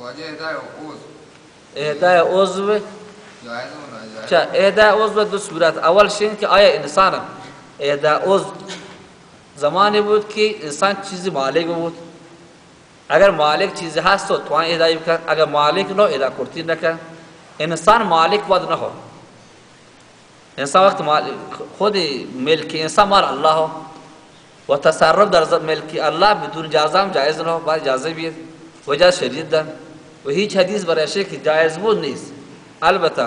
واجه اهدای اوز اهدای عضو جایز و ناجایز چه اهدای عضو دو صورت اول شین که آیا انسان اهدای عضو زمانی بود که انسان چیزی مالک بود اگر مالک چیزی هست تو توان اهدای بکن اگر مالک نو اهدا کرتی نکن انسان مالک بود نه ہو انسان وقت مالک خود ملک انسان مال الله ہو و تصرف در ز- ملک الله بدون اجازه هم جایز نه با اجازه بیه وجه شریعت ده و هیچ حدیث برای شی که جایز بود نیست. البته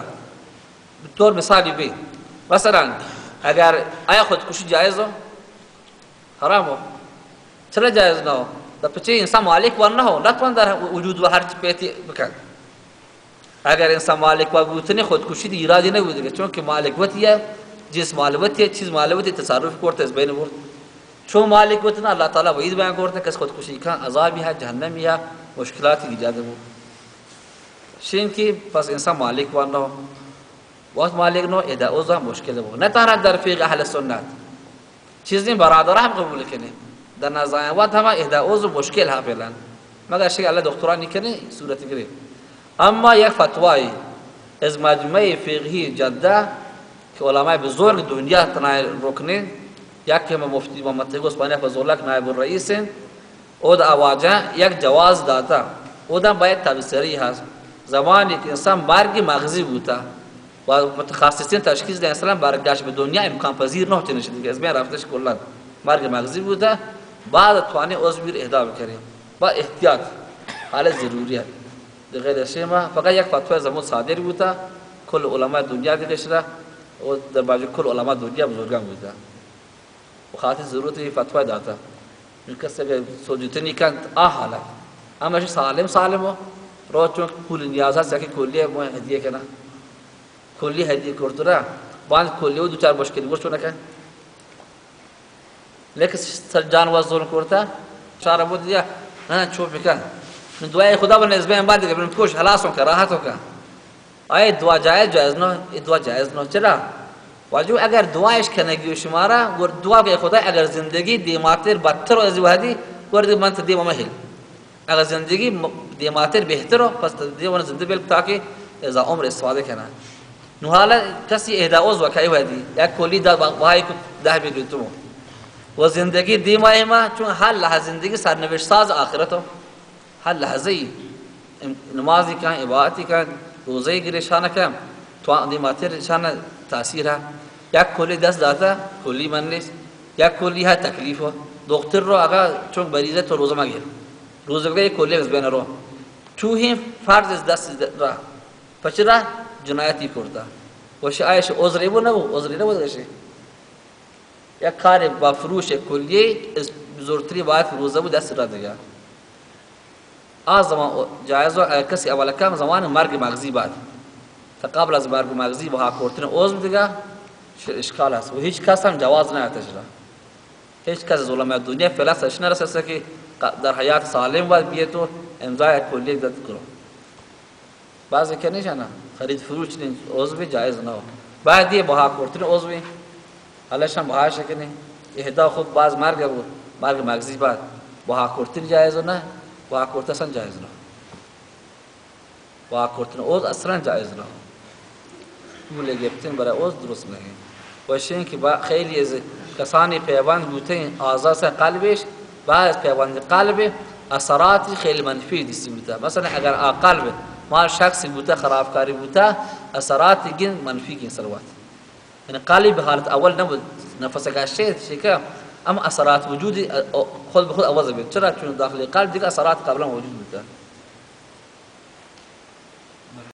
به طور مثالی بی مثلا اگر آیا خودکشی جایز حرام ہو چرا جایز نه؟ ہو در پچه انسان مالک و نه ہو نتوان در وجود و هر پیتی بکن. اگر انسان مالک و بودنی خودکشی دی ایرادی نبوده چون که مالک وتیه جنس مالوتیه چیز مالوتی تصرف کرده از بین برد. چون مالک وتنا الله تعالی وعید بیان کرده کس خودکشی کن عذابی ها جهنمی ها مشکلاتی ایجاد بود. که پس انسان مالک و نه ہو وقت مالک نو اوزا مشکل بود نه تنها در فقه اهل سنت. چیزی برادر هم قبول کنه. در نظام وقت هم اوز مشکل ها فعلا مگر شی الله دکترانی کنه صورت گیره اما یک فتوای از مجمع فقهی جده که علماء بزرگ دنیا تنای رکنه یک که مفتی محمد تقی عثمانی فضلک نایب الرئیس. او دا اواجه یک جواز داتا او دا باید تبصری هست. زمانی که انسان مرگ مغزی بوده و متخصصین تشخیص دادن اصلا برگشت به دنیا امکان پذیر نه چنین شده که از بین رفتش کلا مرگ مغزی بوده. بعد توانی عضو بیر اهدا بکنیم با احتیاط. حالت ضروریه. غیر شما فقط یک فتوا زمان صادر بوده. کل علماء دنیا دیگه شده و در باجو کل علماء دنیا بزرگان بوده. و خاطر ضرورت این فتوا داتا این کسی که سوجتنی کند آه حالت اما سالم سالم رو چون پول نیاز هست که کلیه ما هدیه کنه کلی هدیه کرد را بعد کلی و دو چار مشکلی گوش نکن. لیکن سر جانور ظلم کرتا چاره بود دیا نه چوب بکن من دعای خدا بر نسبت بعد دیگه من کوش خلاص کن راحت کن. آیا دعا جایز جایز نه؟ این دعا جایز نه. چرا؟ واجب اگر دعایش کنگی و شماره ور دعا به خدا اگر زندگی دیماتر بدتر و از وحدی ور دی من تدیم مهل. اگر زندگی دیماتر بهتر و پس دیوان زنده بل تاکه از عمر استفاده کنه. نو حالا کسی اهدا عضو که وحدی یک کلی داد وای ده بگیری تو. و زندگی دی ماه ما چون هر لحظه زندگی سرنوشت ساز آخرت ہو هر لحظه نمازی کن عبادتی کن روزه گیری شانه کن تو دی ماتر شانه تاثیر ها یک کلی دست داتا کلی من نیست. یک کلی ها تکلیف دکتر رو اگر چون مریضه تو روزه مگیر. روزه کلی از بین رو. هم فرض از دست را پچرا جنایتی کرده. وش آیش عذری بو نبو عذری نبو داشته یک کار با فروش کلیه از بزرگتری باید روزه بود دست را دیگه. آز زمان جایز و کسی اول کم زمان مرگ مغزی بعد تا قبل از مرگ مغزی با کورتن عضو دیگه. اشکال است؟ و هیچ کس هم جواز نه تجرا هیچ کس از علماء دنیا فعلا سرش نرسه که در حیات سالم باید بیه تو امضای کلیه داد کرو. بعضی که نیشنه خرید فروش نین عضو جایز نه. بعد یه با کورتن عضو حالش هم بها شکنی اهدا خود باز مرگ بود، مرگ مغزی بعد. بها کورتن جایز نه، بها کورت اصلا جایز نه. بها کورتن اوز اصلا جایز نه. موله گفتن برای اوز درست نه باشین که با خیلی از کسانی پیوند بوده آزاس قلبش بعد از پیوند قلب اثرات خیلی منفی دیستی بوده. مثلا اگر قلب مال شخصی بوده خرابکاری بوده اثرات گین منفی گین سروات یعنی قلب حالت اول نبود نفس کشه شکا اما اثرات وجودی خود به خود عوض بید چرا؟ چون داخل قلب دیگه اثرات قبلا موجود بوده